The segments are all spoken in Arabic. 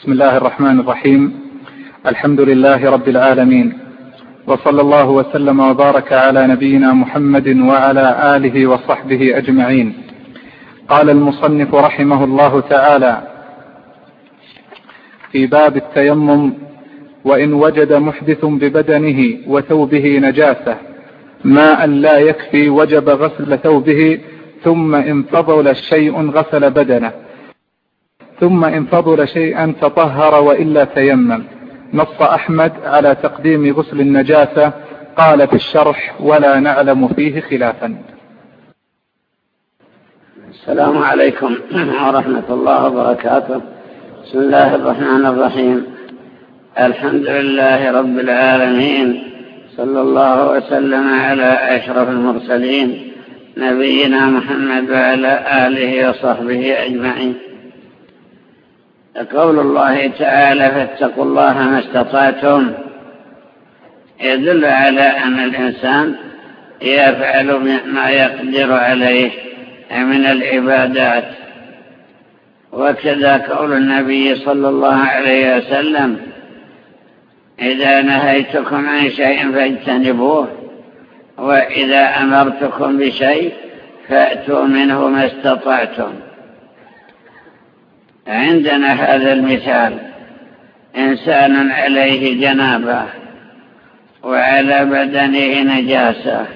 بسم الله الرحمن الرحيم الحمد لله رب العالمين وصلى الله وسلم وبارك على نبينا محمد وعلى اله وصحبه اجمعين قال المصنف رحمه الله تعالى في باب التيمم وان وجد محدث ببدنه وثوبه نجاسه ماء لا يكفي وجب غسل ثوبه ثم ان فضل شيء غسل بدنه ثم إن فضل شيئا تطهر وإلا تيمم. نص أحمد على تقديم غسل النجاسة. قال في الشرح ولا نعلم فيه خلافا. السلام عليكم ورحمة الله وبركاته. بسم الله الرحمن الرحيم. الحمد لله رب العالمين. صلى الله وسلم على أشرف المرسلين. نبينا محمد وعلى آله وصحبه أجمعين. قول الله تعالى فاتقوا الله ما استطعتم. يدل على أن الإنسان يفعل ما يقدر عليه من العبادات. وكذا قول النبي صلى الله عليه وسلم إذا نهيتكم عن شيء فاجتنبوه وإذا أمرتكم بشيء فأتوا منه ما استطعتم. عندنا هذا المثال إنسان عليه جنابة وعلى بدنه نجاسة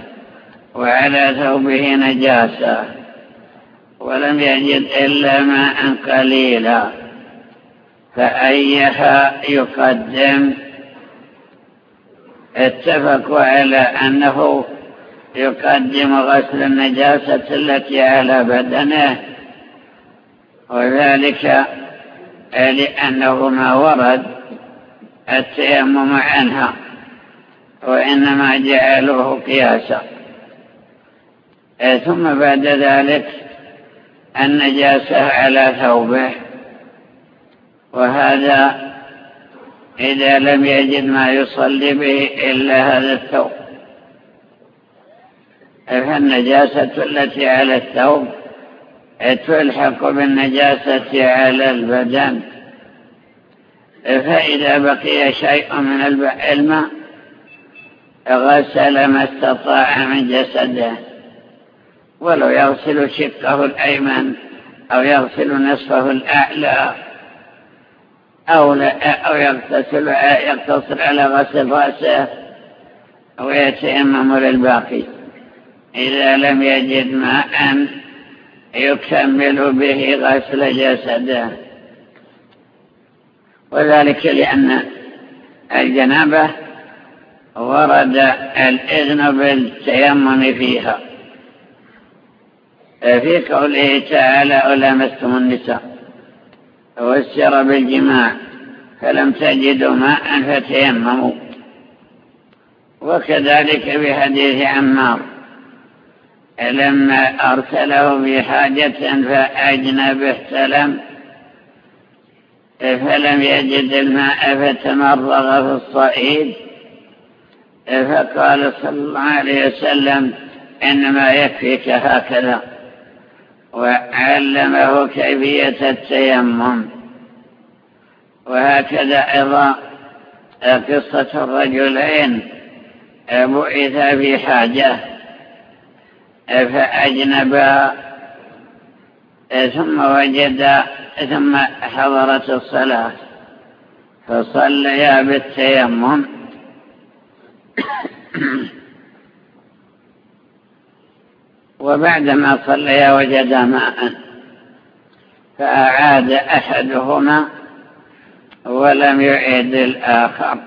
وعلى ثوبه نجاسة ولم يجد إلا ماء قليلا فأيها يقدم؟ اتفقوا على أنه يقدم غسل النجاسة التي على بدنه وذلك لأنه ما ورد التيمم عنها وإنما جعلوه قياسا. ثم بعد ذلك النجاسة على ثوبه وهذا إذا لم يجد ما يصلي به إلا هذا الثوب. فالنجاسة التي على الثوب تلحق بالنجاسة على البدن. فإذا بقي شيء من الماء غسل ما استطاع من جسده ولو يغسل شقه الأيمن أو يغسل نصفه الأعلى أو, أو يغتسل يقتصر على غسل رأسه أو يتيمم للباقي. إذا لم يجد ماء يكمل به غسل جسده. وذلك لأن الجنابة ورد الإذن بالتيمم فيها. في قوله تعالى ألامستم النساء وسر بالجماع فلم تجدوا ماء فتيمموا. وكذلك بحديث عمار لما أرسله بحاجة فأجنب احتلم فلم يجد الماء فتمرغ في الصعيد. فقال صلى الله عليه وسلم إنما يكفيك هكذا. وعلمه كيفية التيمم. وهكذا أيضا قصة الرجلين بعث في حاجة. فأجنبا ثم وجد ثم حضرت الصلاة فصليا بالتيمم. وبعدما صليا وجدا ماء فأعاد أحدهما ولم يعيد الآخر.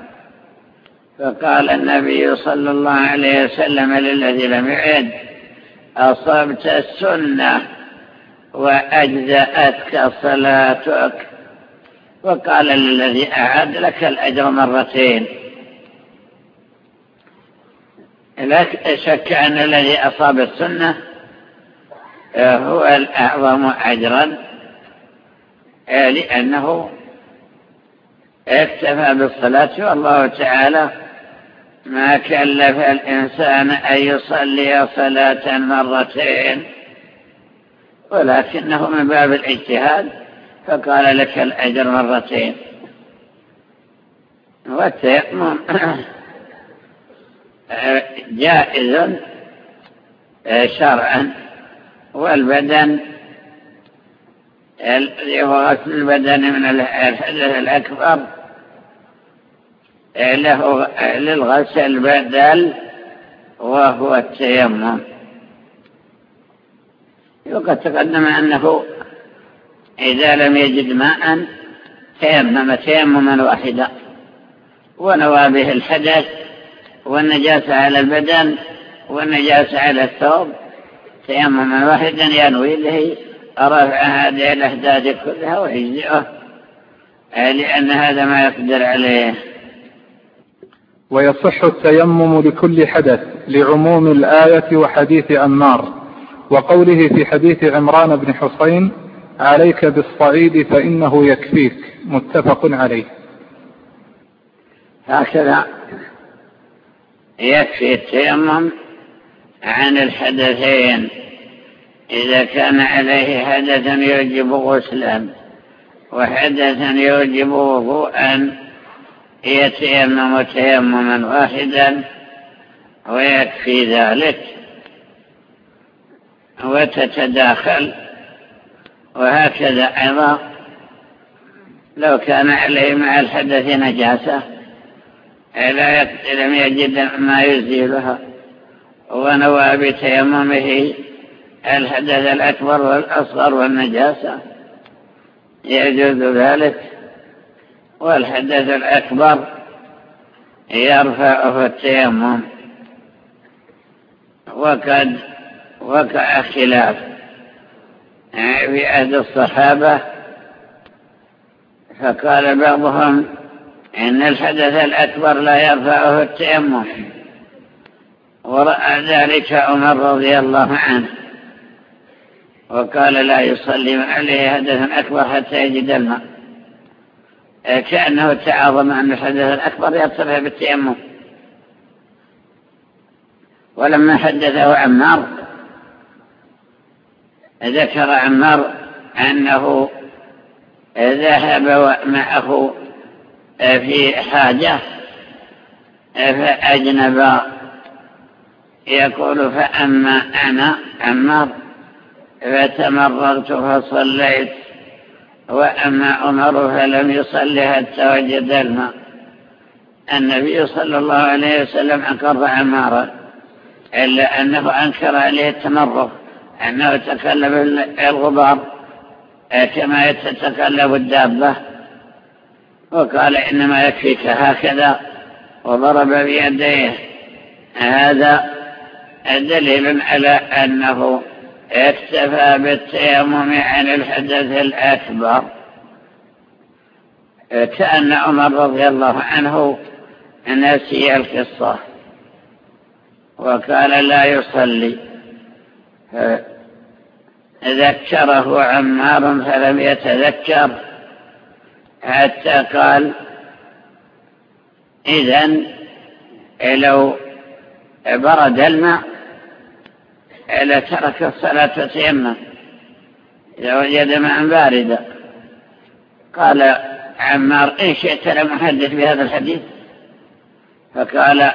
فقال النبي صلى الله عليه وسلم للذي لم يعيد أصبت السنة وأجزأتك صلاتك. وقال للذي أعاد لك الأجر مرتين. لا شك أن الذي أصاب السنة هو الأعظم أجرا لأنه اكتفى بالصلاة والله تعالى ما كلف الإنسان أن يصلي صلاة مرتين ولكنه من باب الاجتهاد فقال لك الأجر مرتين. والتيمم جائز شرعا. والبدن هو غسل البدن من الحدث الأكبر. له للغسل بدل وهو التيمم. وقد تقدم أنه إذا لم يجد ماء تيمم تيمما واحدا. ونوى به الحدث والنجاسة على البدن والنجاسة على الثوب تيمما واحدا ينوي به رفع هذه الأحداث كلها ويجزئه لأن هذا ما يقدر عليه. ويصح التيمم لكل حدث لعموم الآية وحديث عمار. وقوله في حديث عمران بن حسين عليك بالصعيد فإنه يكفيك. متفق عليه. هكذا يكفي التيمم عن الحدثين. إذا كان عليه حدث يوجب غسلا وحدث يوجب وضوءا يتيمم تيمما واحدا ويكفي ذلك. وتتداخل وهكذا أيضا. لو كان عليه مع الحدث نجاسة لم يجد ما يزيلها ونوى بتيممه الحدث الأكبر والأصغر والنجاسة. يجوز ذلك. والحدث الأكبر يرفعه التيمم وقد وقع خلاف. في عهد الصحابة. فقال بعضهم إن الحدث الأكبر لا يرفعه التيمم ورأى ذلك عمر رضي الله عنه. وقال لا يصلي عليه حدث أكبر حتى يجد الماء. كأنه تعاظم أن الحدث الأكبر يرتفع بالتيمم. ولما حدثه عمار ذكر عمار أنه ذهب معه في حاجة فأجنب. يقول فأما أنا عمار فتمررت فصليت. وأما عمر فلم يصلي حتى وجد الماء النبي صلى الله عليه وسلم أقر عمارا إلا أنه أنكر عليه التمرر أنه تكلم الغبار كما تتكلم الدابة. وقال إنما يكفيك هكذا وضرب بيديه. هذا دليل على أنه اكتفى بالتيمم عن الحدث الأكبر. كأن عمر رضي الله عنه نسي القصة وقال لا يصلي. ذكره عمار فلم يتذكر حتى قال إذن لو برد الماء لترك الصلاة وتيمم إذا وجد ماء باردا. قال عمار إن شئت لمحدث بهذا الحديث. فقال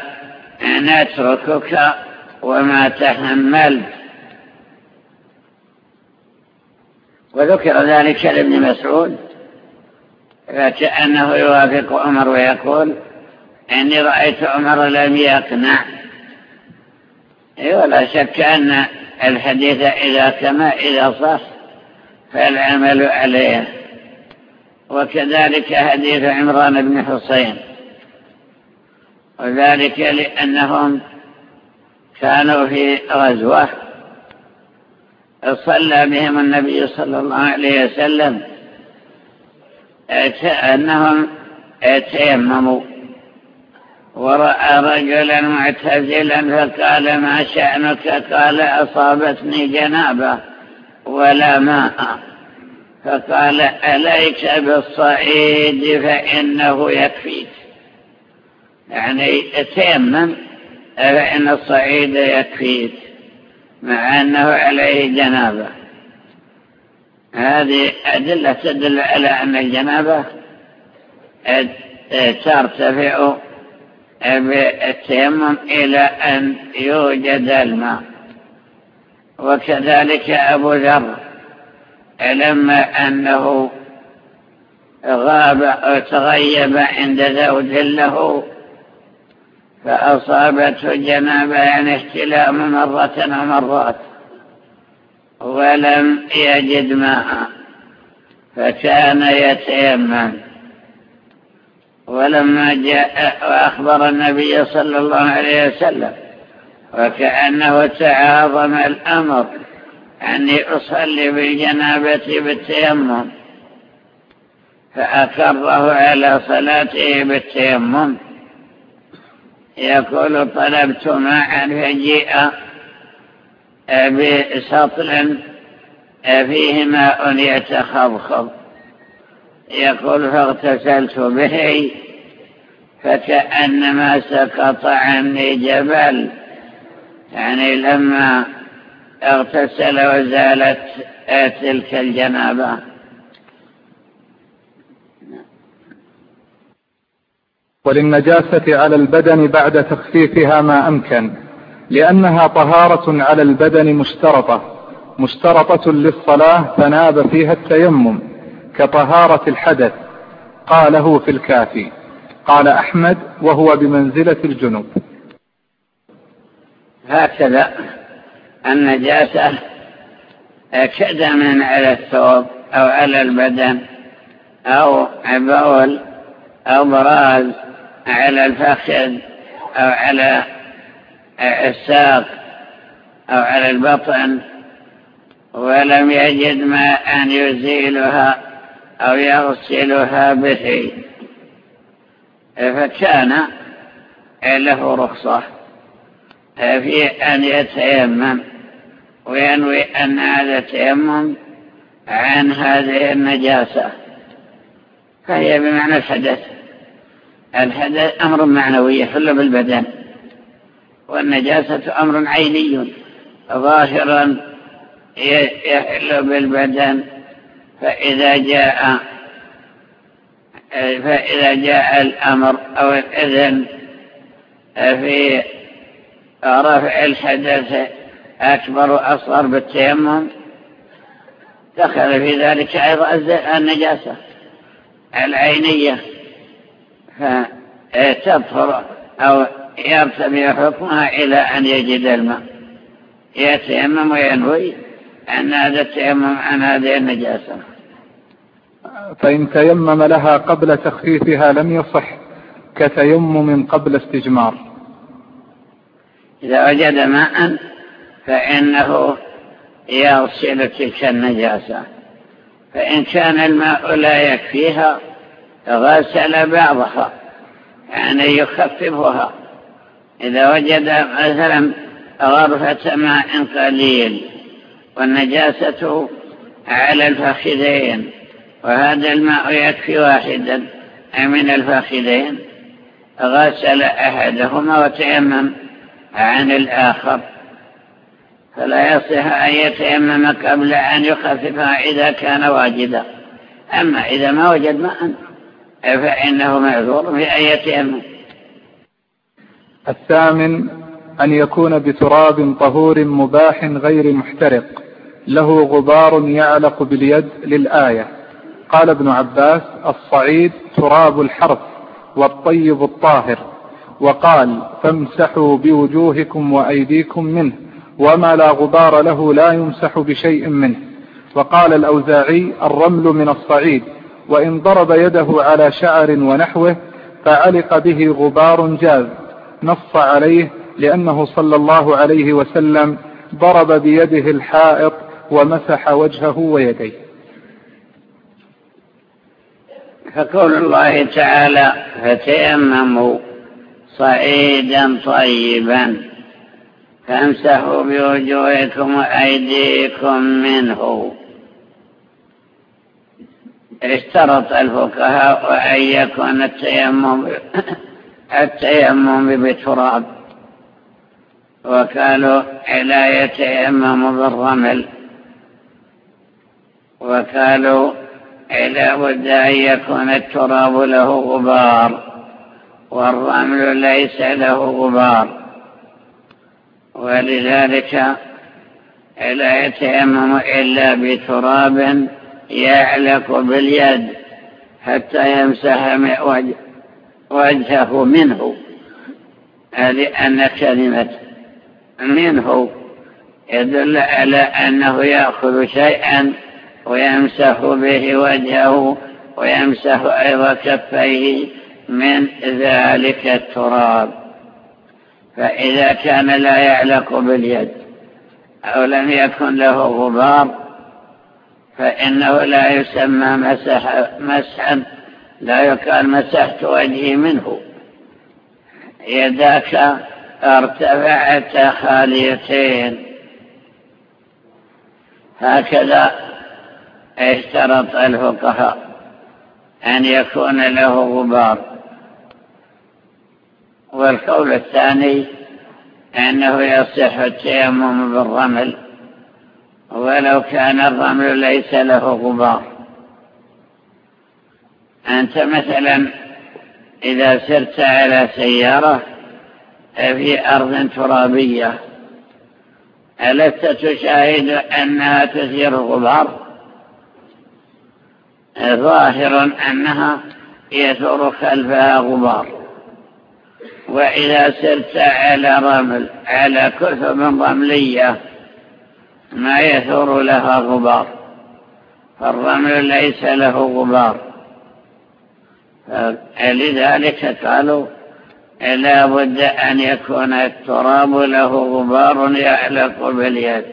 نتركك وما تحملت وذكر ذلك لابن مسعود. فكأنه يوافق عمر ويقول إني رأيت عمر لم يقنع. ولا شك أن الحديث إذا كما إذا صح فالعمل عليه. وكذلك حديث عمران بن حسين. وذلك لأنهم كانوا في غزوة. صلى بهم النبي صلى الله عليه وسلم. أنهم تيمموا ورأى رجلا معتزلا فقال ما شأنك؟ قال أصابتني جنابة ولا ماء. فقال أليك بالصعيد فإنه يكفيك؟ يعني تيمم فإن الصعيد يكفيك مع أنه عليه جنابة. هذه أدلة تدل على أن الجنابة ترتفع بالتيمم إلى أن يوجد الماء. وكذلك أبو ذر لما أنه غاب أو تغيب عند زوج له فأصابته جنابة يعني احتلام مرة ومرات ولم يجد ماء فكان يتيمم. ولما جاء وأخبر النبي صلى الله عليه وسلم وكأنه تعاظم الأمر أني أصلي بالجنابة بالتيمم فأكره على صلاته بالتيمم. يقول طلبت ماء فجيء بسطل فيه ماء يتخضخض يقول فاغتسلت به فكأنما سقط عني جبل. يعني لما اغتسل وزالت تلك الجنابة. وللنجاسة على البدن بعد تخفيفها ما أمكن لأنها طهارة على البدن مشترطة مشترطة للصلاة فناب فيها التيمم. كطهارة الحدث قاله في الكافي. قال أحمد وهو بمنزلة الجنوب. هكذا النجاسة كدم على الثوب أو على البدن أو بول أو براز على الفخذ أو على الساق أو على البطن ولم يجد ماء يزيلها. أو يغسلها به فكان له رخصة. في أن يتيمم وينوي أن هذا تيمم عن هذه النجاسة. فهي بمعنى الحدث. الحدث أمر معنوي يحل بالبدن. والنجاسة أمر عيني. ظاهرا يحل بالبدن. فإذا جاء فإذا جاء الأمر أو الإذن في رفع الحدث أكبر وأصغر بالتيمم دخل في ذلك أيضا النجاسة العينية فتطهر أو يرتبي حكمها إلى أن يجد الماء. يتيمم وينوي أن هذا التيمم عن هذه النجاسة. فإن تيمم لها قبل تخفيفها لم يصح كتيمم قبل استجمار. إذا وجد ماء فإنه يغسل تلك النجاسة. فإن كان الماء لا يكفيها غسل بعضها يعني يخففها. إذا وجد مثلا غرفة ماء قليل والنجاسة على الفخذين وهذا الماء يكفي واحدا من الفخذين غسل أحدهما وتيمم عن الآخر. فلا يصح أن يتيمم قبل أن يخففها إذا كان واجدا أما إذا ما وجد ماء فإنه معذور في أن يتيمم. الثامن أن يكون بتراب طهور مباح غير محترق له غبار يعلق باليد للآية. قال ابن عباس الصعيد تراب الحرث والطيب الطاهر. وقال فامسحوا بوجوهكم وأيديكم منه وما لا غبار له لا يمسح بشيء منه. وقال الأوزاعي الرمل من الصعيد وإن ضرب يده على شعر ونحوه فعلق به غبار جاز نص عليه لأنه صلى الله عليه وسلم ضرب بيده الحائط ومسح وجهه ويديه. فقول الله تعالى فتيمموا صعيدا طيبا فامسحوا بوجوهكم وأيديكم منه. اشترط الفقهاء أن يكون التيمم التيمم بتراب. وقالوا لا يتيمم بالرمل. وقالوا لا بد أن يكون التراب له غبار والرمل ليس له غبار. ولذلك لا يتيمم إلا بتراب يعلق باليد حتى يمسح وجهه منه. لأن كلمة منه يدل على أنه يأخذ شيئا ويمسح به وجهه ويمسح أيضا كفيه من ذلك التراب. فإذا كان لا يعلق باليد أو لم يكن له غبار فإنه لا يسمى مسح مسحا لا يقال مسحت وجهي منه. يداك أرتفعت خاليتين. هكذا اشترط الفقهاء أن يكون له غبار. والقول الثاني أنه يصح التيمم بالرمل ولو كان الرمل ليس له غبار. أنت مثلا إذا سرت على سيارة في أرض ترابية ألست تشاهد أنها تثير غبار؟ ظاهر أنها يثور خلفها غبار وإذا سرت على رمل على كثب رملية ما يثور لها غبار. فالرمل ليس له غبار. لذلك قالوا لا بد أن يكون التراب له غبار يعلق باليد.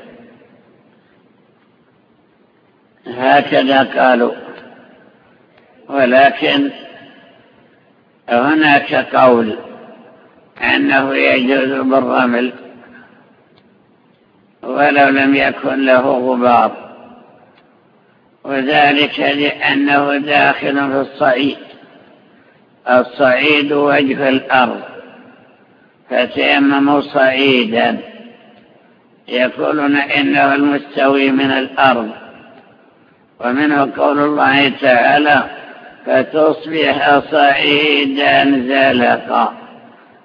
هكذا قالوا. ولكن هناك قول أنه يجوز بالرمل ولو لم يكن له غبار وذلك لأنه داخل في الصعيد. الصعيد وجه الأرض فتيمموا صعيدا. يقولون إنه المستوي من الأرض ومنه قول الله تعالى فتصبح صعيدا زلقا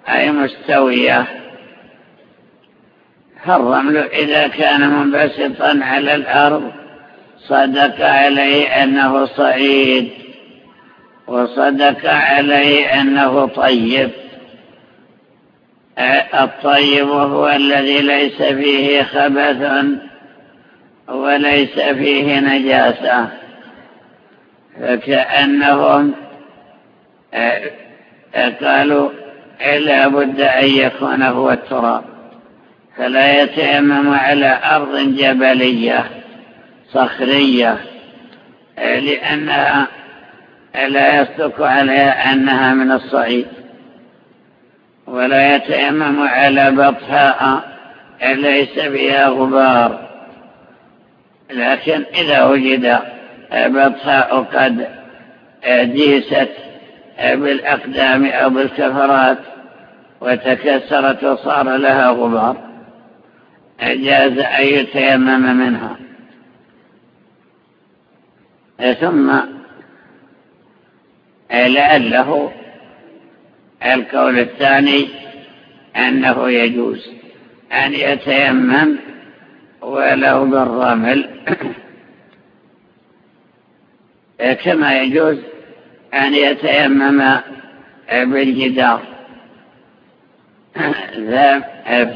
أي مستوية. فالرمل إذا كان منبسطا على الأرض صدق عليه أنه صعيد وصدق عليه أنه طيب. الطيب هو الذي ليس فيه خبث وليس فيه نجاسة. فكأنهم قالوا لا بد أن يكون هو التراب. فلا يتيمم على أرض جبلية صخرية لأنها لا يصدق عليها أنها من الصعيد. ولا يتيمم على بطحاء ليس بها غبار. لكن إذا وجد بطحاء قد ديست بالأقدام أو بالكفرات وتكسرت وصار لها غبار. جاز أن يتيمم منها. ثم لعله القول الثاني أنه يجوز أن يتيمم ولو بالرمل. كما يجوز أن يتيمم بالجدار.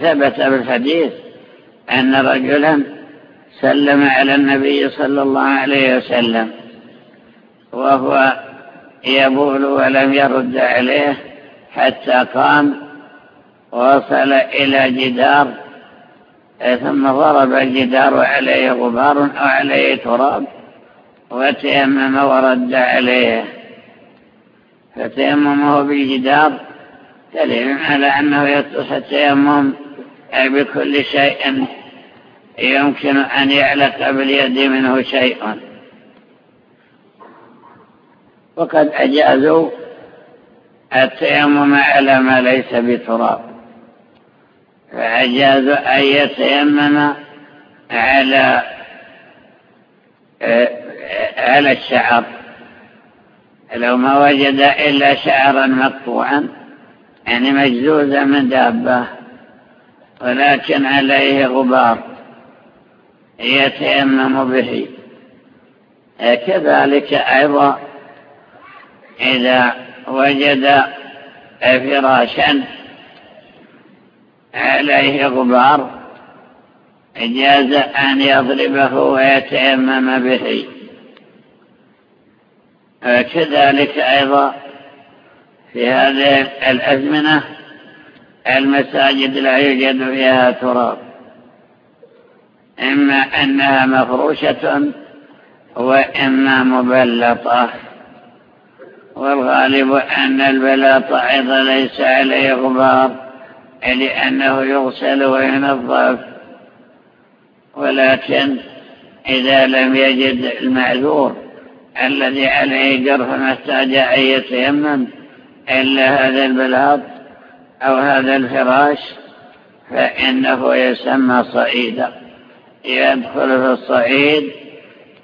ثبت بالحديث أن رجلا سلم على النبي صلى الله عليه وسلم وهو يبول ولم يرد عليه حتى قام وصل إلى جدار ثم ضرب الجدار عليه غبار أو عليه تراب. وتيمم ورد عليه. فتيممه بالجدار دليل على أنه يصح التيمم بكل شيء يمكن أن يعلق باليد منه شيء وقد أجازوا التيمم على ما ليس بتراب. فأجازوا أن يتيمم على على الشعر. لو ما وجد إلا شعرا مقطوعا يعني مجزوزا من دابة ولكن عليه غبار يتيمم به. كذلك أيضا إذا وجد فراشا عليه غبار جاز أن يضربه ويتيمم به. كذلك أيضا في هذه الأزمنة المساجد لا يوجد فيها تراب. إما أنها مفروشة وإما مبلطة. والغالب أن البلاط أيضا ليس عليه غبار لأنه يغسل وينظف. ولكن إذا لم يجد المعذور الذي عليه جرح محتاج أن يتيمم إلا هذا البلاط أو هذا الفراش فإنه يسمى صعيدا. يدخل في الصعيد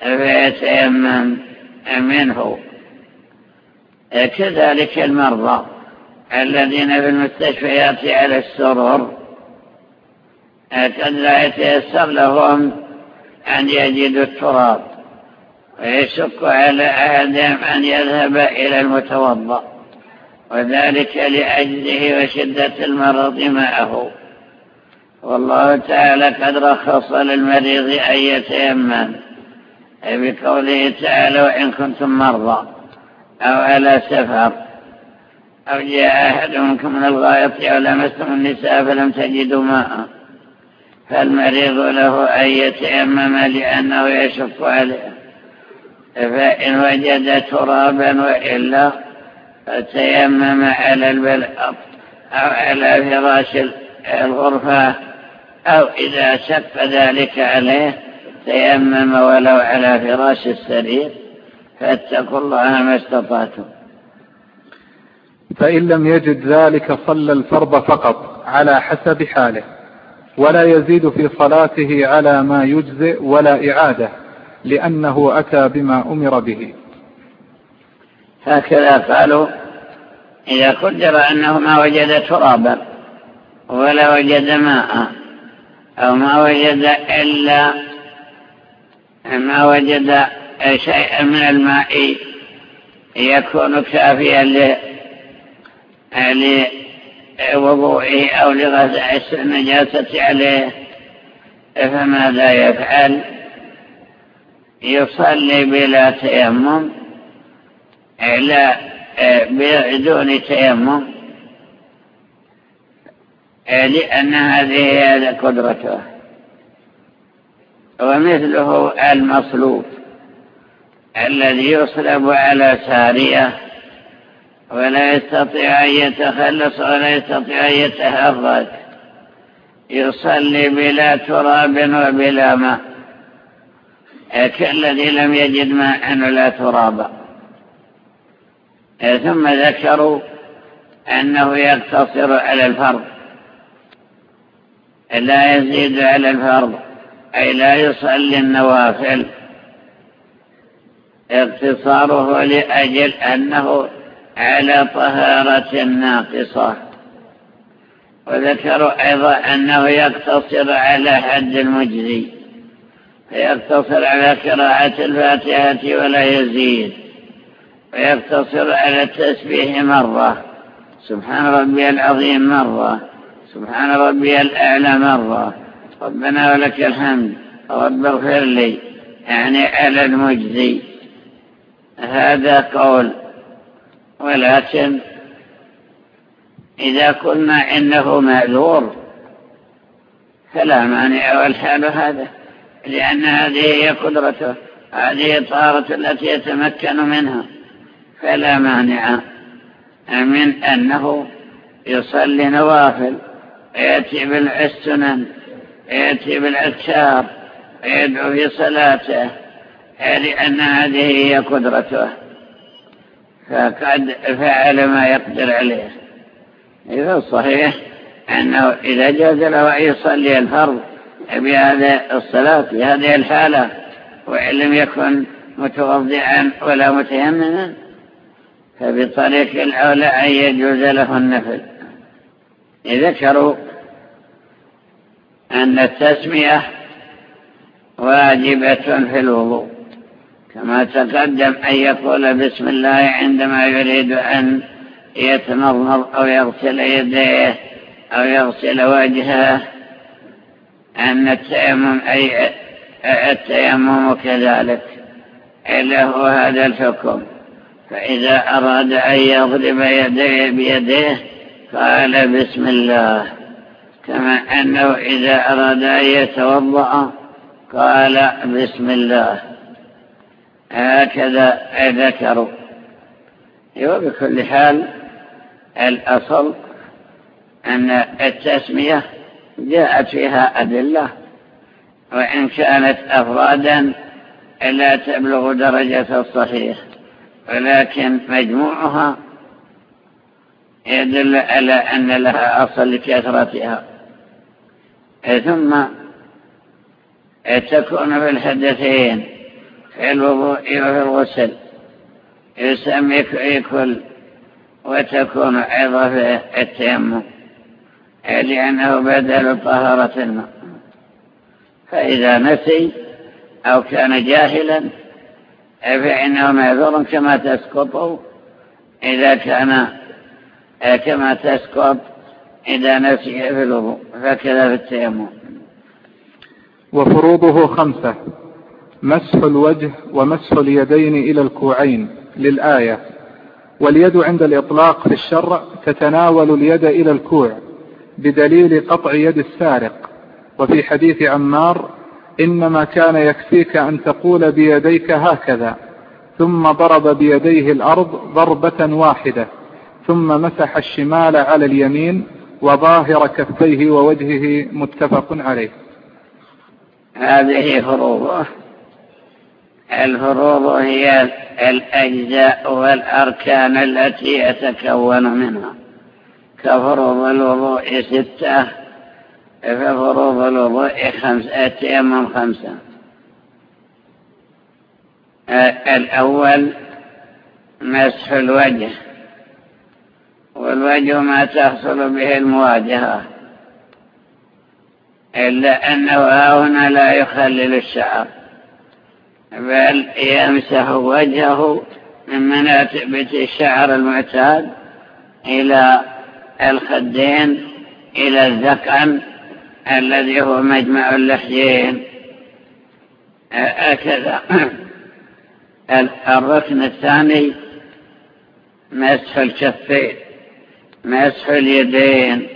فيتيمم منه. كذلك المرضى الذين في المستشفيات على السرور قد لا يتيسر لهم أن يجدوا التراب. ويشق على أحدهم أن يذهب إلى المتوضأ وذلك لأجله وشدة المرض معه. والله تعالى قد رخص للمريض أن يتيمم. بقوله تعالى وإن كنتم مرضى أو على سفر أو جاء أحد منكم من الغائط أو لمستم النساء فلم تجدوا ماء فالمريض له أن يتيمم لأنه يشق عليه. فإن وجد ترابا وإلا فتيمم على البلق أو على فراش الغرفة أو إذا شق ذلك عليه تيمم ولو على فراش السرير فاتقوا الله ما استطعتم. فإن لم يجد ذلك صلى الفرض فقط على حسب حاله ولا يزيد في صلاته على ما يجزئ ولا إعادة. لأنه أتى بما أمر به. هكذا قالوا إذا قدر أنه ما وجد ترابا ولا وجد ماء أو ما وجد إلا ما وجد شيئا من الماء يكون كافيا لوضوئه أو لغسل النجاسة عليه فماذا يفعل؟ يصلي بلا تيمم لا بدون تيمم لأن هذه قدرته. ومثله المصلوب الذي يصلب على سارية ولا يستطيع أن يتخلص ولا يستطيع أن يتهرج يصلي بلا تراب وبلا ماء. كالذي لم يجد ماء ولا ترابا. ثم ذكروا أنه يقتصر على الفرض. لا يزيد على الفرض أي لا يصلي النوافل. اقتصاره لأجل أنه على طهارة ناقصة. وذكروا أيضا أنه يقتصر على حد المجزي. فيقتصر على قراءة الفاتحة ولا يزيد. ويقتصر على التسبيح مرة. سبحان ربي العظيم مرة. سبحان ربي الأعلى مرة. ربنا ولك الحمد. رب اغفر لي. يعني على المجزي هذا قول. ولكن إذا قلنا إنه معذور فلا مانع والحال هذا. لأن هذه هي قدرته. هذه الطهارة التي يتمكن منها. فلا مانع من أنه يصلي نوافل ويأتي بالسنن ويأتي بالأذكار ويدعو في صلاته. لأن هذه هي قدرته. فقد فعل ما يقدر عليه. إذا صحيح أنه إذا جاز له أن يصلي الفرض بهذه الصلاة في هذه الحالة وإن لم يكن متوضعا ولا متيمما فبطريق الأولى أن يجوز له النفل. ذكروا أن التسمية واجبة في الوضوء. كما تقدم أن يقول بسم الله عندما يريد أن يتمضمض أو يغسل يديه أو يغسل وجهه أن التيمم أي التيمم كذلك له هذا الحكم. فإذا أراد أن يضرب يديه بيديه قال بسم الله. كما أنه إذا أراد أن يتوضأ قال بسم الله. هكذا ذكروا. وبكل حال الأصل أن التسمية جاءت فيها أدلة وإن كانت أفرادا لا تبلغ درجة الصحيح ولكن مجموعها يدل على أن لها أصل لكثرتها. ثم تكون في الحدثين في الوضوء وفي الغسل يسمي كل وتكون أيضا في التيمم. لأنه بدل طهارة الماء. فإذا نسي أو كان جاهلا فإنه معذور كما تسقط. إذا كان كما تسقط إذا نسي في الوضوء فكذا في التيمم. وفروضه خمسة مسح الوجه ومسح اليدين إلى الكوعين للآية. واليد عند الإطلاق في الشرع تتناول اليد إلى الكوع. بدليل قطع يد السارق. وفي حديث عمار إنما كان يكفيك أن تقول بيديك هكذا ثم ضرب بيديه الأرض ضربة واحدة ثم مسح الشمال على اليمين وظاهر كفيه ووجهه متفق عليه. هذه فروضه الفروض هي الأجزاء والأركان التي يتكون منها. كفروض الوضوء ستة ففروض الوضوء خمسة التيمم خمسة. الأول مسح الوجه والوجه ما تحصل به المواجهة إلا أنه هنا لا يخلل الشعر بل يمسح وجهه من مناتب الشعر المعتاد إلى الخدين إلى الذقن الذي هو مجمع اللحيين هكذا. الركن الثاني مسح الكفين مسح اليدين.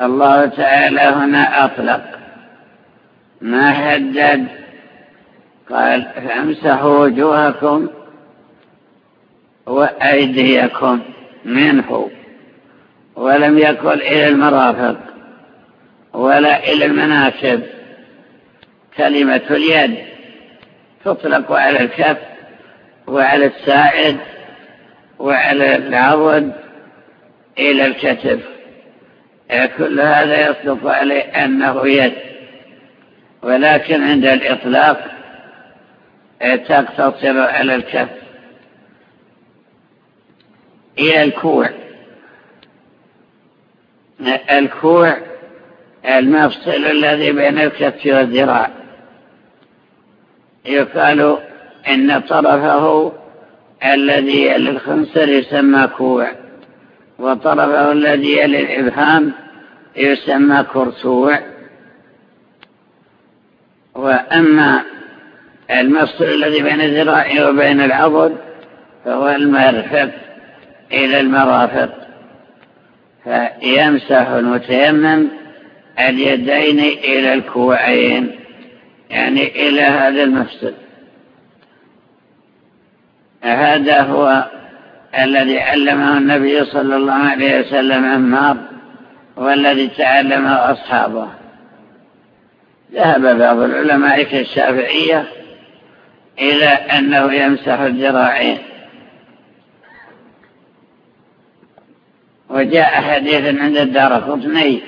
الله تعالى هنا أطلق. ما حدد قال فامسحوا وجوهكم وأيديكم منه. ولم يقل إلى المرافق ولا إلى المناكب. كلمة اليد تطلق على الكف وعلى الساعد وعلى العضد إلى الكتف. كل هذا يصدق عليه أنه يد. ولكن عند الإطلاق تقتصر على الكف. إلى الكوع. الكوع المفصل الذي بين الكف والذراع. يقال إن طرفه الذي يلي الخنصر يسمى كوع وطرفه الذي يلي الإبهام يسمى كرسوع. وأما المفصل الذي بين الذراع وبين العضد فهو المرفق إلى المرافق. فيمسح المتيمم اليدين إلى الكوعين يعني إلى هذا المفصل. هذا هو الذي علمه النبي صلى الله عليه وسلم عمار والذي تعلمه أصحابه. ذهب بعض العلماء كالشافعية إلى أنه يمسح الذراعين. وجاء حديث عند الدار قطني.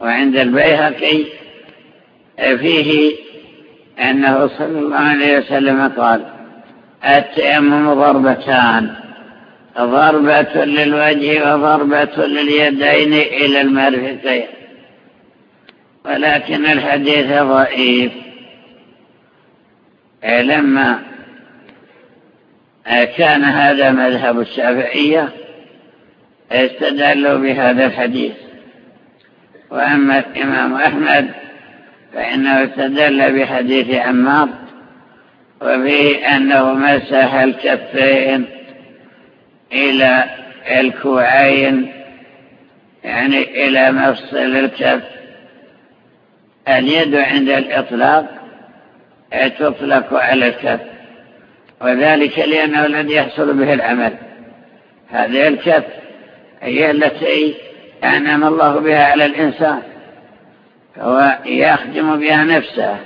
وعند البيهقي فيه أنه صلى الله عليه وسلم قال التيمم ضربتان ضربة للوجه وضربة لليدين إلى المرفقين ولكن الحديث ضعيف. لما كان هذا مذهب الشافعية استدلوا بهذا الحديث. وأما الإمام أحمد فإنه استدل بحديث عمار وفيه أنه مسح الكفين إلى الكوعين يعني إلى مفصل الكف. اليد عند الإطلاق تطلق على الكف وذلك لأنه الذي يحصل به العمل. هذه الكف هي التي أنعم الله بها على الإنسان هو يخدم بها نفسه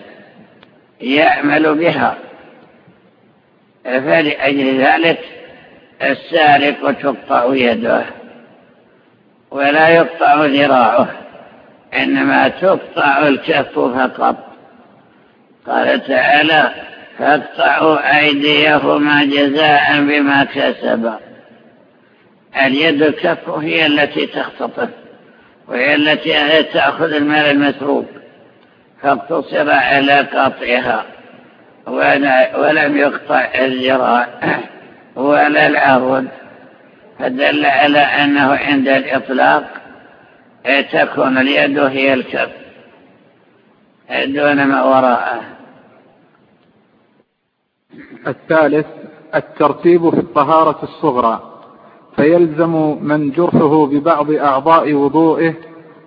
يعمل بها. فلأجل ذلك السارق تقطع يده ولا يقطع ذراعه إنما تقطع الكف فقط. قال تعالى فاقطعوا أيديهما جزاء بما كسبا. اليد الكف هي التي تختطف وهي التي تأخذ المال المسروق فاقتصر على قطعها ولم يقطع الذراع ولا العرض فدل على أنه عند الإطلاق تكون اليد هي الكف دون ما وراءه الثالث الترتيب في الطهارة الصغرى. فيلزم من جرحه ببعض أعضاء وضوئه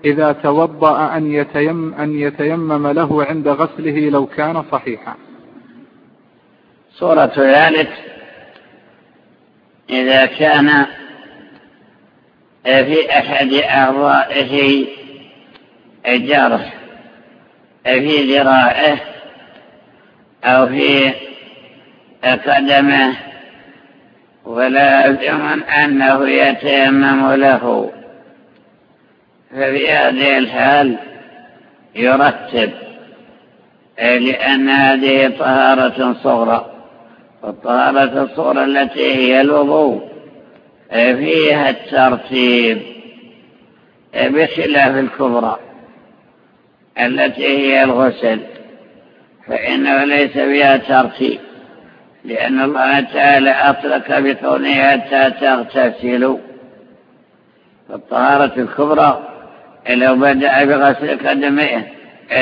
إذا توضأ أن يتيم, أن يتيمم له عند غسله لو كان صحيحا. صورة ذلك إذا كان في أحد أعضائه جرح في ذراعه أو في قدمه ولازم أنه يتيمم له. ففي هذه الحال يرتب لأن هذه طهارة صغرى والطهارة الصغرى التي هي الوضوء فيها الترتيب بخلاف الكبرى التي هي الغسل فإنه ليس فيها ترتيب. لأن الله تعالى أطلق بقوله حتى تغتسلوا فالطهارة الكبرى لو بدأ بغسل قدميه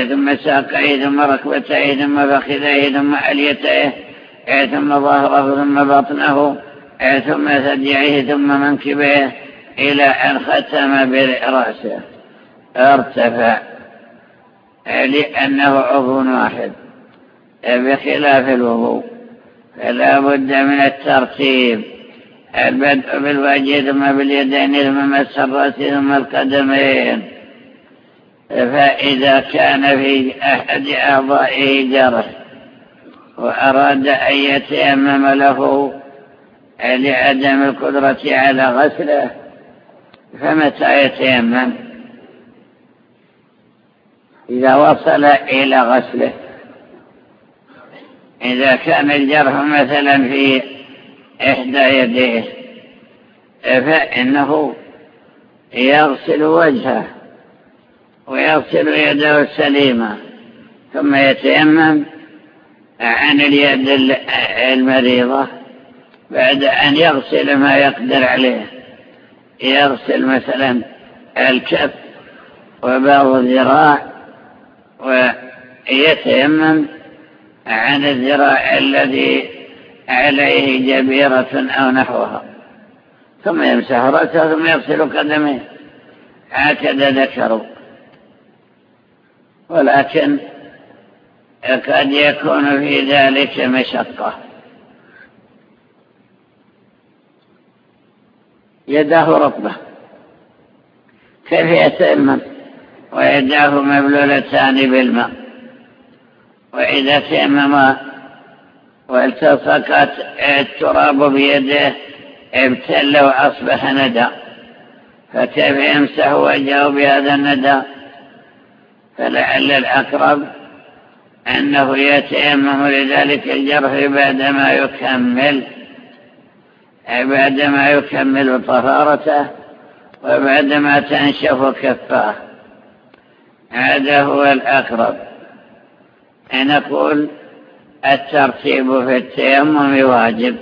ثم ساقيه ثم ركبتيه ثم فخذيه ثم عليتيه ثم ظهره ثم بطنه ثم ثديعه ثم منكبيه إلى أن ختم برأسه. ارتفع. لأنه عضو واحد. بخلاف الوضوء. فلا بد من الترتيب. البدء بالوجه ثم باليدين ثم مس الراس ثم القدمين. فإذا كان في أحد أعضائه جرح وأراد أن يتيمم له لعدم القدرة على غسله فمتى يتيمم إذا وصل إلى غسله. إذا كان الجرح مثلا في إحدى يديه فإنه يغسل وجهه ويغسل يده السليمة ثم يتيمم عن اليد المريضة بعد أن يغسل ما يقدر عليه. يغسل مثلا الكف وبعض الذراع ويتيمم عن الذراع الذي عليه جبيرة أو نحوها. ثم يمسح رأسه ثم يغسل قدميه هكذا ذكروا. ولكن قد يكون في ذلك مشقة. يداه رطبة. كيف يتأمم ويداه مبلولتان بالماء. وإذا تأمم والتصقت التراب بيده ابتل وأصبح ندى. فكيف يمسح وجهه بهذا الندى؟ فلعل الأقرب أنه يتيمم لذلك الجرح بعدما يكمل بعدما يكمل طهارته وبعدما تنشف كفاه. هذا هو الأقرب. نقول الترتيب في التيمم واجب.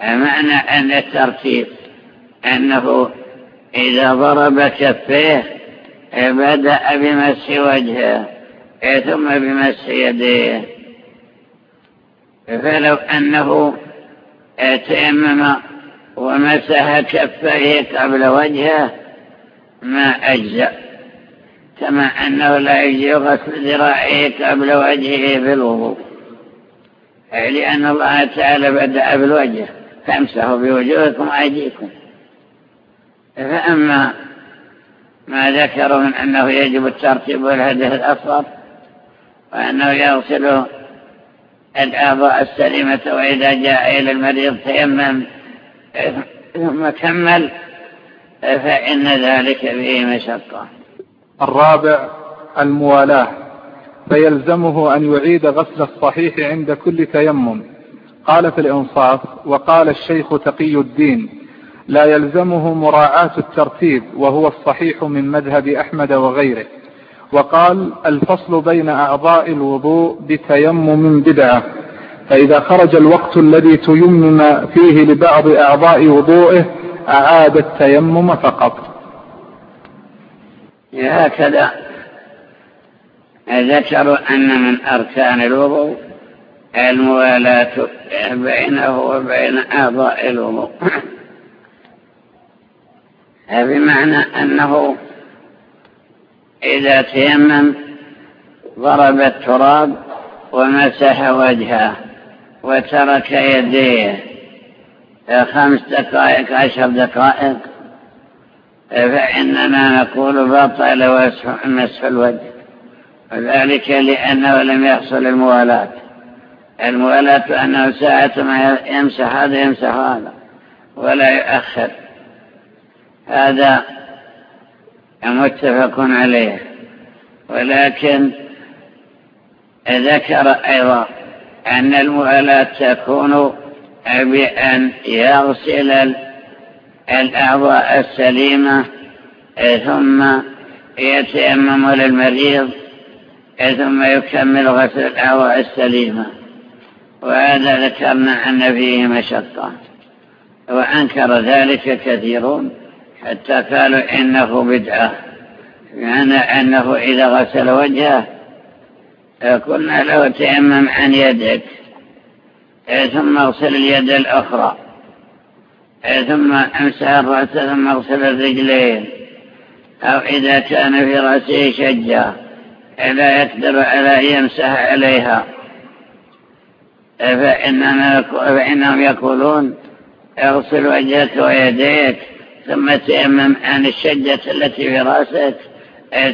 معنى أن الترتيب أنه إذا ضرب كفيه بدأ بمس وجهه ثم بمس يديه. فلو أنه تيمم ومسح كفيه قبل وجهه ما أجزأ. كما أنه لا يجي غسل ذراعه قبل وجهه بالوضوء. لأن الله تعالى بدأ بالوجه فامسحوا بوجوهكم وأيديكم. فأما ما ذكروا من أنه يجب الترتيب والهدف الأصغر وأنه يغسل الأعضاء السليمة وإذا جاء إلى المريض تيمم ثم كمل فإن ذلك به مشقة. الرابع الموالاة فيلزمه أن يعيد غسل الصحيح عند كل تيمم. قال في الإنصاف وقال الشيخ تقي الدين لا يلزمه مراعاة الترتيب وهو الصحيح من مذهب أحمد وغيره. وقال الفصل بين أعضاء الوضوء بتيمم بدعة. فإذا خرج الوقت الذي تيمم فيه لبعض أعضاء وضوءه أعاد التيمم فقط. هكذا. ذكروا أن من أركان الوضوء الموالاة بينه وبين أعضاء الوضوء. بمعنى أنه إذا تيمم ضرب التراب ومسح وجهه وترك يديه خمس دقائق عشر دقائق فإننا نقول بطل مسح الوجه. وذلك لأنه لم يحصل الموالاة. الموالاة أنه ساعة ما يمسح هذا يمسح هذا ولا يؤخر. هذا متفق عليه. ولكن ذكر أيضا أن الموالاة تكون بأن يغسل الأعضاء السليمة ثم يتيمم للمريض ثم يكمل غسل الأعضاء السليمة. وهذا ذكرنا أن فيه مشقة. وأنكر ذلك كثيرون حتى قالوا إنه بدعة. يعني أنه إذا غسل وجهه قلنا له تيمم عن يدك ثم اغسل اليد الأخرى. ثم امسح الرأس ثم اغسل الرجلين أو إذا كان في رأسه شجة لا يقدر على أن يمسح عليها. فإنهم يقولون اغسل وجهك ويديك ثم تيمم عن الشجة التي في رأسك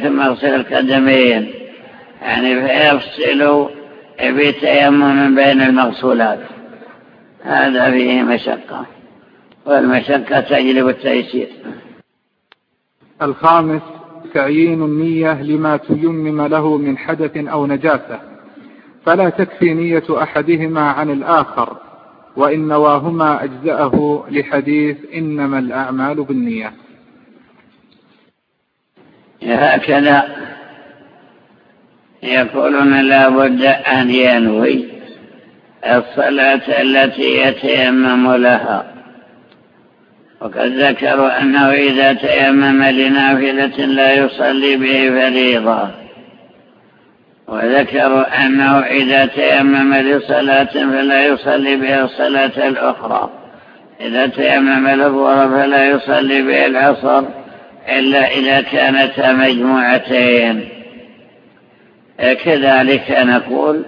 ثم اغسل القدمين. يعني فيفصل بتيمم بين المغسولات. هذا فيه مشقة. والمشقة تجلب التيسير الخامس تعيين النية لما تيمم له من حدث أو نجاسة. فلا تكفي نية أحدهما عن الآخر وإن نواهما أجزأه لحديث إنما الأعمال بالنية. هكذا يقولون لا بد أن ينوي الصلاة التي يتيمم لها. وقد ذكروا أنه إذا تيمم لنافلة لا يصلي به فريضة. وذكروا أنه إذا تيمم لصلاة فلا يصلي بها الصلاة الأخرى. إذا تيمم للظهر فلا يصلي به العصر إلا إذا كانتا مجموعتين. كذلك نقول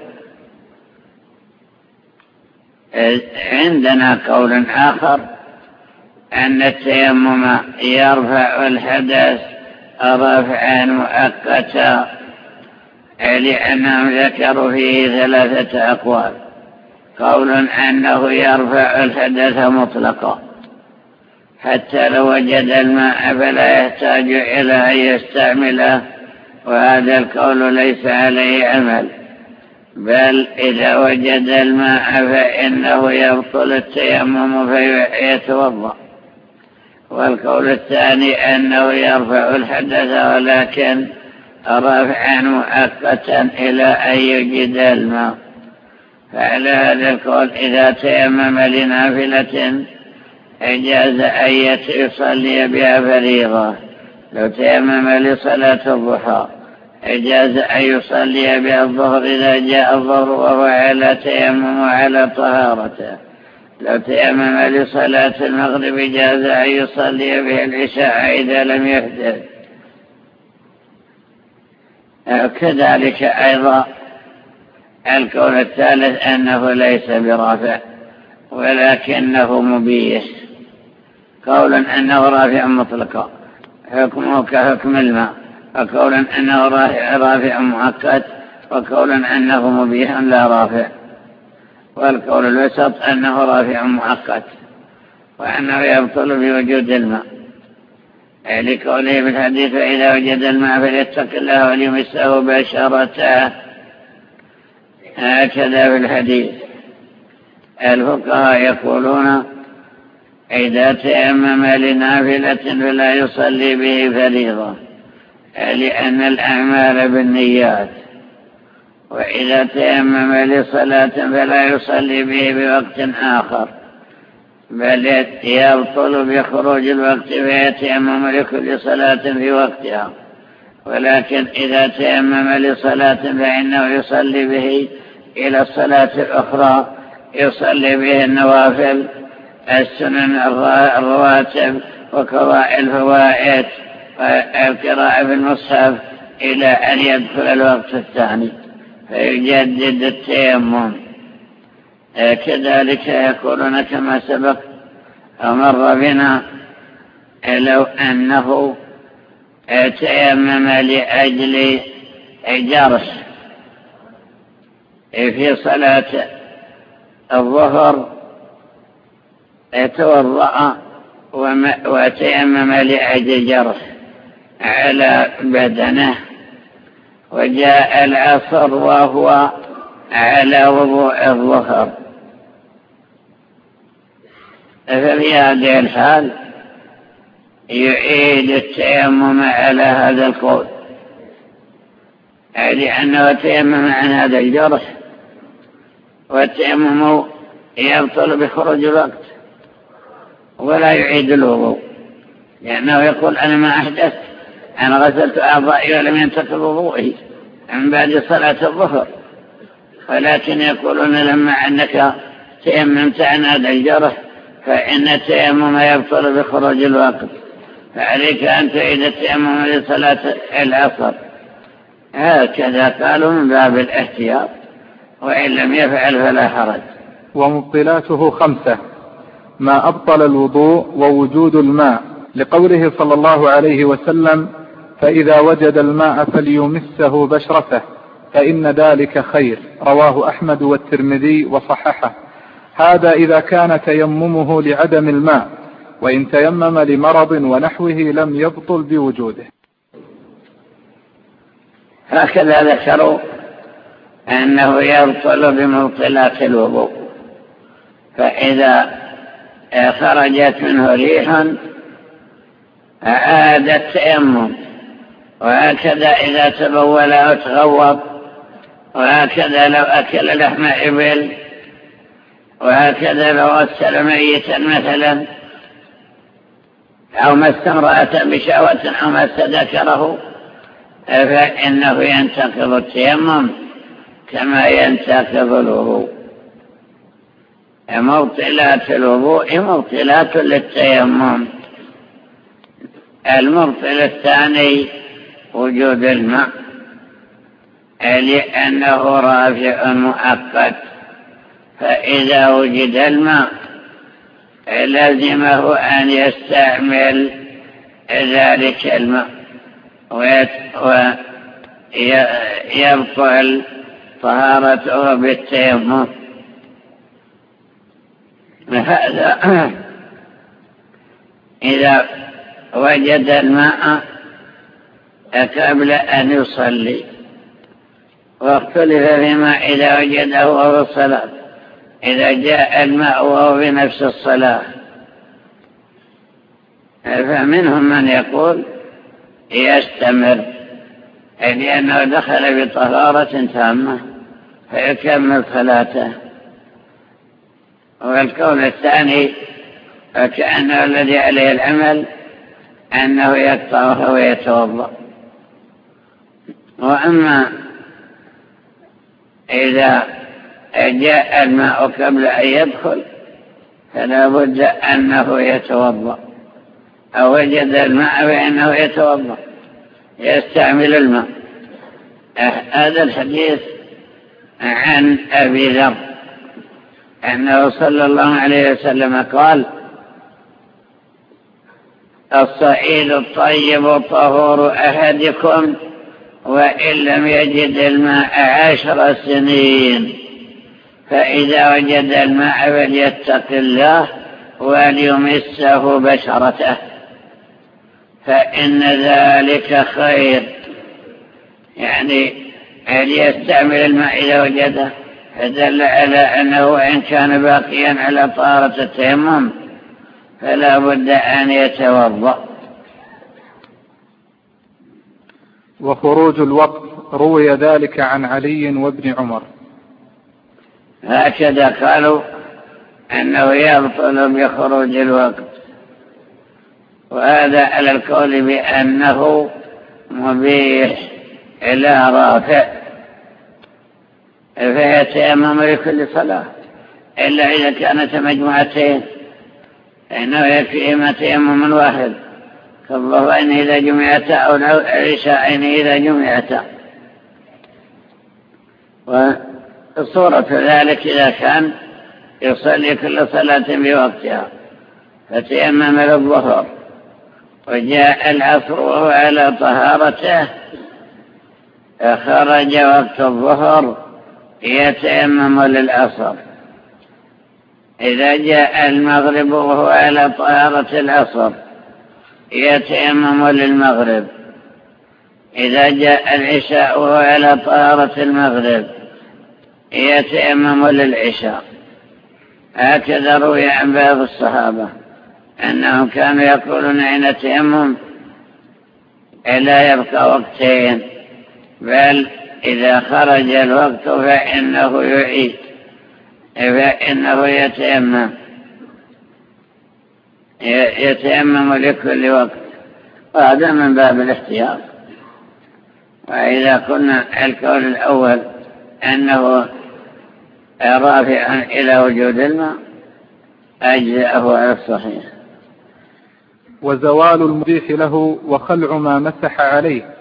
عندنا قول آخر أن التيمم يرفع الحدث رفعا مؤقتا لأنهم ذكروا فيه ثلاثة أقوال. قول أنه يرفع الحدث مطلقا حتى لو وجد الماء فلا يحتاج إلى أن يستعمله وهذا القول ليس عليه عمل. بل إذا وجد الماء فإنه يبطل التيمم فيتوضأ. والقول الثاني أنه يرفع الحدث ولكن رافعا مؤقتا إلى أن يجد الماء. فعلى هذا القول إذا تيمم لنافلة إجاز أن يصلي بها فريضة. لو تيمم لصلاة الضحى إجاز أن يصلي بها الظهر إذا جاء الظهر وهو على تيمم وعلى طهارته. لو تيمم لصلاة المغرب جاز أن يصلي بها العشاء إذا لم يحدث. كذلك أيضا الكون الثالث أنه ليس برافع ولكنه مبيش قول أنه رافع مطلقا حكمه كحكم الماء وقول أنه رافع مؤكد وقول أنه مبيح لا رافع. والقول الوسط أنه رافع مؤقت وأنه يبطل بوجود الماء. لقوله في الحديث فإذا وجد الماء فليتق الله وليمسه بشرته. هكذا في الحديث. الفقهاء يقولون إذا تيمم لنافلة فلا يصلي به فريضة لأن الأعمال بالنيات. وإذا تيمم لصلاة فلا يصلي به بوقت آخر بل يبطل بخروج الوقت فيتيمم لكل صلاة في وقتها. ولكن إذا تيمم لصلاة فإنه يصلي به إلى الصلاة الأخرى يصلي به النوافل السنن الرواتب وقضاء الفوائد والقراءة في المصحف إلى أن يدخل الوقت الثاني. فيجدد التيمم كذلك يقولون كما سبق أمر بنا لو أنه تيمم لأجل جرس في صلاة الظهر توضأ وتيمم لأجل جرس على بدنه. وجاء العصر وهو على وضوء الظهر. ففي هذه الحال يعيد التيمم على هذا القول. لأنه تيمم عن هذا الجرح والتيمم يبطل بخروج الوقت ولا يعيد الوضوء. لأنه يقول أنا ما أحدثت أنا غسلت أعضائي ولم ينتقل وضوئي من بعد صلاة الظهر. ولكن يقولون لما أنك تيممت عن هذا الجرح فإن التيمم يبطل بخروج الوقت. فعليك أن تعيد التيمم لصلاة العصر. هكذا قالوا من باب الاحتياط وإن لم يفعل فلا حرج. ومبطلاته خمسة ما أبطل الوضوء ووجود الماء. لقوله صلى الله عليه وسلم فإذا وجد الماء فليمسه بشرته فإن ذلك خير. رواه أحمد والترمذي وصححه. هذا إذا كان تيممه لعدم الماء وإن تيمم لمرض ونحوه لم يبطل بوجوده. هكذا ذكروا أنه يبطل بمبطلات الوضوء. فإذا خرجت منه ريح أعاد التيمم. وهكذا إذا تبول أو تغوط وهكذا لو أكل لحم إبل وهكذا لو أسل ميتا مثلا أو مس امرأة بشهوة أو مس ذكره فإنه ينتقض التيمم كما ينتقض الوضوء. مبطلات الوضوء مبطلات للتيمم. المبطل الثاني وجود الماء لأنه رافع مؤقت. فإذا وجد الماء لازمه أن يستعمل ذلك الماء ويبطل طهارته بالتيمم. هذا إذا وجد الماء قبل أن يصلي واختلف فيما إذا وجده وهو الصلاة. إذا جاء الماء وهو في نفس الصلاة. فمنهم من يقول يستمر. لأنه دخل بطهارة تامة فيكمل صلاته. والقول الثاني فكأنه الذي عليه العمل أنه يقطعه ويتوضأ. وأما إذا جاء الماء قبل أن يدخل فلا بد أنه يتوضأ. أو وجد الماء فإنه يتوضأ يستعمل الماء. هذا الحديث عن أبي ذر أنه صلى الله عليه وسلم قال الصعيد الطيب طهور أحدكم وإن لم يجد الماء عشر سنين فإذا وجد الماء فليتق الله وليمسه بشرته. فإن ذلك خير. يعني ليستعمل الماء إذا وجده؟ فدل على أنه وإن كان باقيا على طارة التيمم فلا بد أن يتوضأ. وخروج الوقت روي ذلك عن علي وابن عمر. هكذا قالوا أنه يبطل بخروج الوقت وهذا على القول بأنه مبيح إلى رافع فيتيمم لكل صلاة إلا إذا كانت مجموعتين فإنه يكفيهما تيمم واحد. كالظهرين إذا جمعتا أو العشاءين إذا جمعتا. وصورة ذلك إذا كان يصلي كل صلاة بوقتها فتيمم للظهر وجاء العصر وهو على طهارته خرج وقت الظهر يتيمم للعصر. إذا جاء المغرب وهو على طهارة العصر يتيمم للمغرب. إذا جاء العشاء وهو على طهارة المغرب يتيمم للعشاء. هكذا روي عن بعض الصحابة أنهم كانوا يقولون إن تيمم لا يبقى وقتين بل إذا خرج الوقت فإنه يعيد فإنه يتيمم. يتيمم لكل وقت. وهذا من باب الاحتياط. وإذا كنا الكون الأول أنه رافع إلى وجود الماء أجزأه على الصحيح. وزوال المبيح له وخلع ما مسح عليه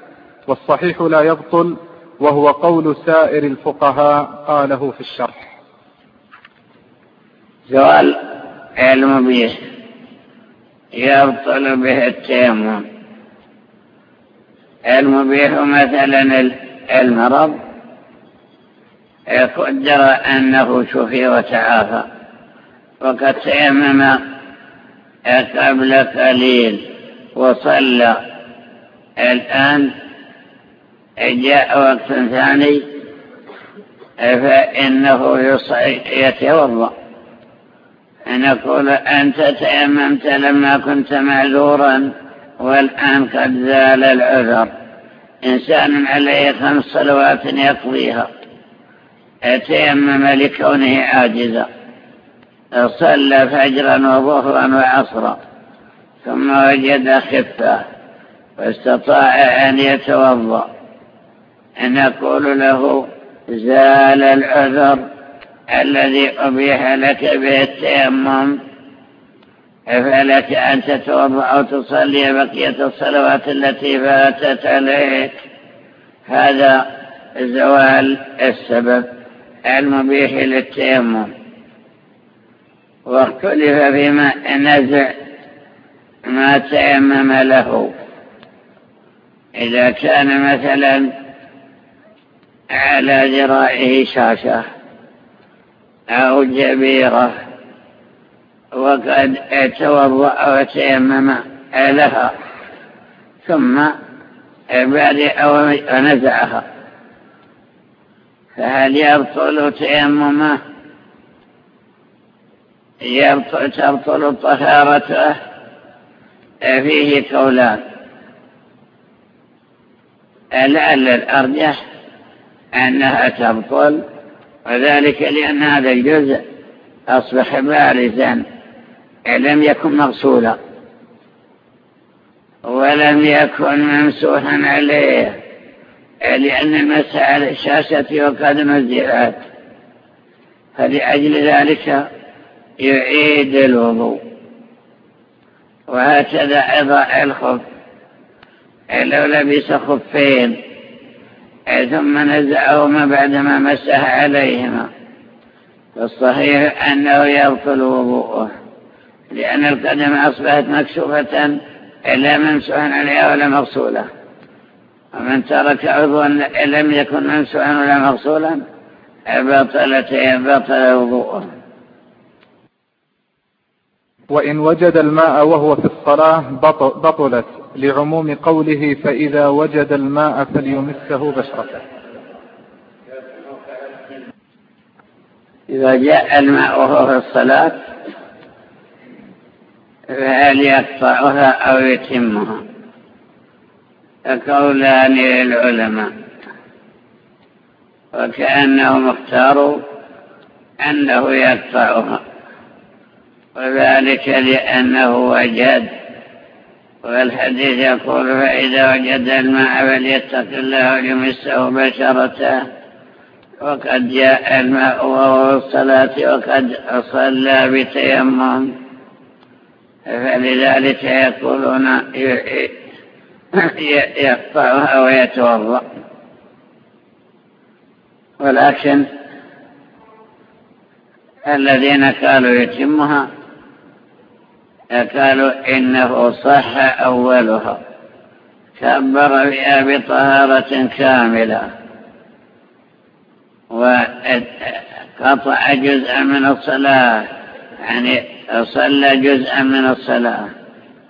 والصحيح لا يبطل وهو قول سائر الفقهاء قاله في الشرح. زوال المبيح. يبطل به التيمم. المبيح مثلا المرض. قدر أنه شفي وتعافى. وقد تيمم قبل قليل وصلى. الآن جاء وقت ثاني فإنه يتوضأ. نقول أنت تيممت لما كنت معذورا والآن قد زال العذر. إنسان عليه خمس صلوات يقضيها. تيمم لكونه عاجزا. صلى فجرا وظهرا وعصرا. ثم وجد خفة. واستطاع أن يتوضأ. نقول له زال العذر. الذي أبيح لك به التيمم فلك أن تتوضأ أو تصلي بقية الصلوات التي فاتت عليك. هذا زوال السبب المبيح للتيمم. واختلف فيما نزع ما تيمم له. إذا كان مثلا على ذراعه شاشة. أو جبيرة. وقد توضأ وتيمم لها ثم بعد أو نزعها فهل يبطل تيممه؟ يبطل تبطل طهارته؟ فيه قولان. لعل الأرجح أنها تبطل وذلك لأن هذا الجزء أصبح بارزا لم يكن مغسولا ولم يكن ممسوحا عليه لأن المسح على الشاشة وقد نزلت فلأجل ذلك يعيد الوضوء. وهكذا إضاء الخف لو لبس خفين ثم نزعهما بعدما مسح عليهما. فالصحيح أنه يبطل وضوءه لأن القدم أصبحت مكشوفة إلا ممسوحا عليها ولا مغسولة. ومن ترك عضوا لم يكن ممسوحا ولا مغسولا بطلت بطل وضوءه. وإن وجد الماء وهو في الصلاة بطلت. لعموم قوله فإذا وجد الماء فليمسه بشرته. إذا جاء الماء وهو في الصلاة فهل يقطعها أو يتمها؟ قولان للعلماء. وكأنهم اختاروا أنه يقطعها وذلك لأنه وجد والحديث يقول فإذا وجد الماء فليتق الله وليمسه بشرته وقد جاء الماء وهو الصلاة وقد صلى بتيمم. فلذلك يقولون يقطعها ويتوضا ولكن الذين قالوا يتمها قالوا إنه صح أولها. كبر بها بطهارة كاملة. وقطع جزءا من الصلاة. يعني صلى جزءا من الصلاة.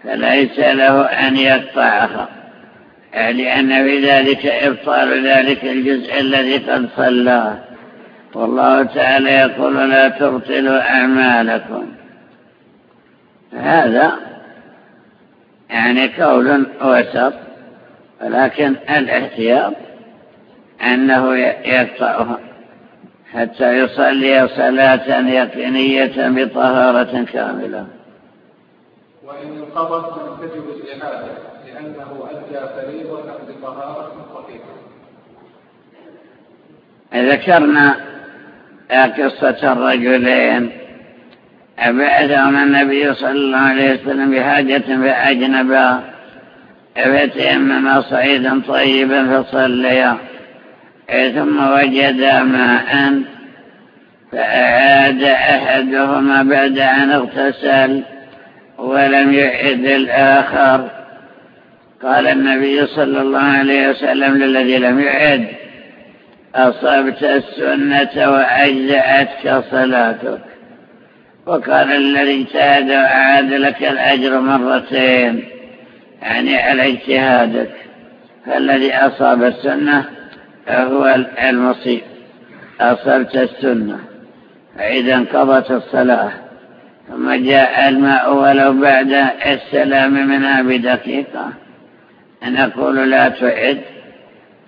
فليس له أن يقطعها. لأن في ذلك إبطال ذلك الجزء الذي قد صلاه والله تعالى يقول لا تبطلوا أعمالكم. هذا يعني قول وسط ولكن الاحتياط أنه يقطعها حتى يصلي صلاة يقينية بطهارة كاملة. وإن انقضت تجب الإعادة لأنه أدى فريضة بطهارة صحيحة. ذكرنا قصة الرجلين. بعثهم النبي صلى الله عليه وسلم بحاجة فأجنبا. فتيمم صعيدا طيبا فصليا. ثم وجدا ماء فأعاد أحدهما بعد أن اغتسل ولم يعد الآخر. قال النبي صلى الله عليه وسلم للذي لم يعد أصبت السنة وأجزأتك صلاتك. وقال الذي اجتهد وأعاد لك الأجر مرتين يعني على اجتهادك. فالذي أصاب السنة هو المصيب أصبت السنة فإذا انقضت الصلاة. ثم جاء الماء ولو بعد السلام منها بدقيقة نقول لا تعد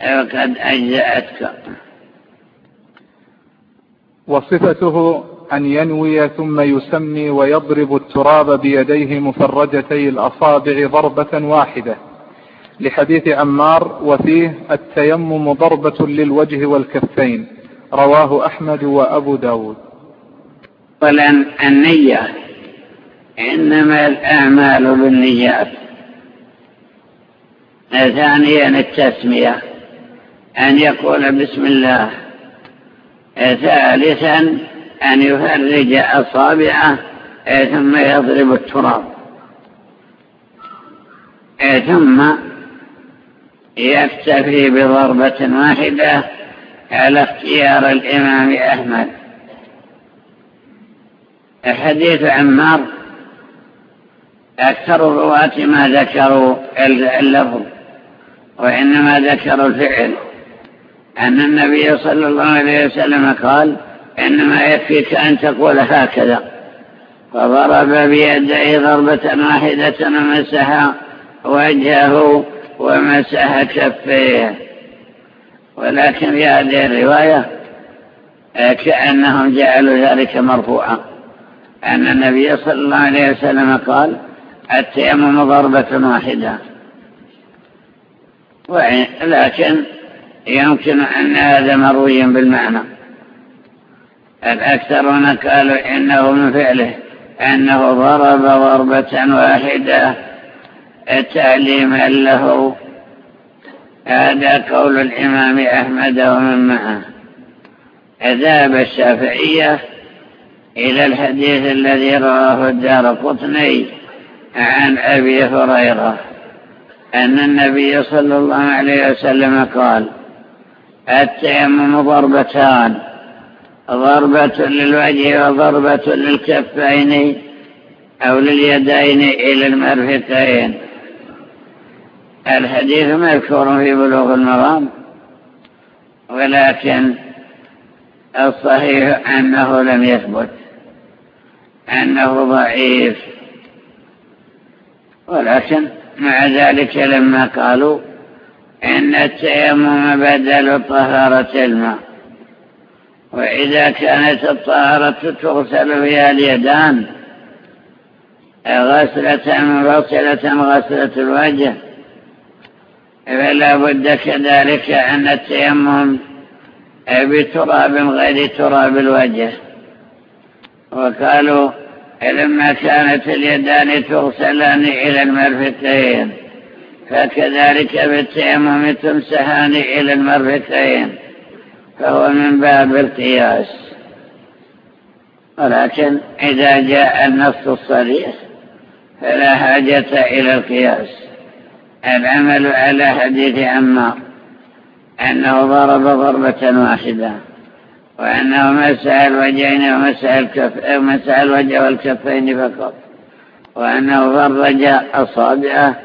وقد أجزأتك. وصفته أن ينوي ثم يسمي ويضرب التراب بيديه مفرجتي الأصابع ضربة واحدة. لحديث عمار وفيه التيمم ضربة للوجه والكفين. رواه أحمد وأبو داود. ولن النية. إنما الأعمال بالنيات. ثانيا التسمية. أن يقول بسم الله. ثالثا أن يفرج أصابعه ثم يضرب التراب. ثم يكتفي بضربة واحدة على اختيار الإمام أحمد. حديث عمار أكثر الرواة ما ذكروا اللفظ وإنما ذكر الفعل. أن النبي صلى الله عليه وسلم قال إنما يكفيك أن تقول هكذا. فضرب بيديه ضربة واحدة ومسح وجهه ومسح كفيه. ولكن في هذه الرواية كأنهم جعلوا ذلك مرفوعا. أن النبي صلى الله عليه وسلم قال التيمم ضربة واحدة. لكن يمكن أن هذا مروي بالمعنى. الأكثرون قالوا إنه من فعله أنه ضرب ضربة واحدة. تعليما له. هذا قول الإمام أحمد ومن معه. ذهب الشافعية إلى الحديث الذي رواه الدار قطني عن أبي هريرة. أن النبي صلى الله عليه وسلم قال التيمم ضربتان. ضربة للوجه وضربة للكفين أو لليدين إلى المرفقين الحديث مذكور في بلوغ المرام ولكن الصحيح أنه لم يثبت أنه ضعيف. ولكن مع ذلك لما قالوا إن التيمم بدل طهارة الماء. وإذا كانت الطهارة تغسل فيها اليدان غسلة منفصلة غسلة الوجه فلا بد كذلك أن التيمم بتراب غير تراب الوجه. وقالوا لما كانت اليدان تغسلان إلى المرفقين فكذلك بالتيمم تمسحان إلى المرفقين فهو من باب القياس. ولكن إذا جاء النص الصريح فلا حاجة إلى القياس. العمل على حديث عمار أنه ضرب ضربة واحدة وأنه مسح الوجهين ومسح الكف ومسح الوجه والكفين فقط وأنه فرج أصابعه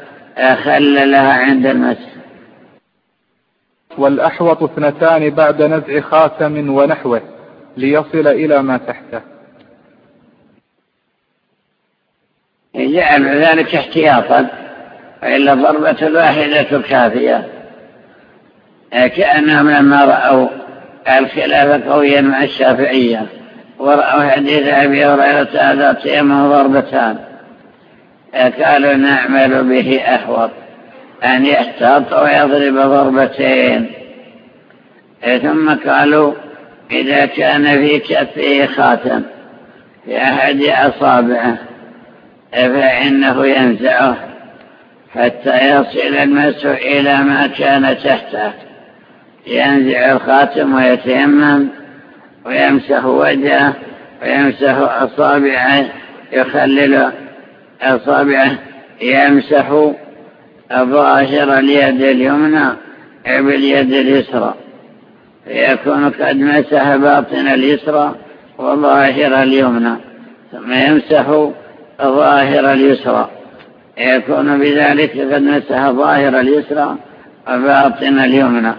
خللها عند المسح. والأحوط اثنتان بعد نزع خاتم ونحوه ليصل إلى ما تحته. جعل ذلك احتياطا وإلا ضربة الواحدة كافية. كأنهم لما رأوا الخلاف قويا مع الشافعية ورأوا حديث أبي هريرة هذا تيمه ضربتان قالوا نعمل به أحوط. أن يحتاط ويضرب ضربتين. ثم قالوا إذا كان في كفه خاتم في أحد أصابعه فإنه ينزعه حتى يصل المسح إلى ما كان تحته. ينزع الخاتم ويتيمم ويمسح وجهه ويمسح أصابعه يخلل أصابعه يمسح ظاهر اليد اليمنى باليد اليسرى. فيكون قد مسح باطن اليسرى وظاهر اليمنى ثم يمسح ظاهر اليسرى. يكون بذلك قد مسح ظاهر اليسرى وباطن اليمنى.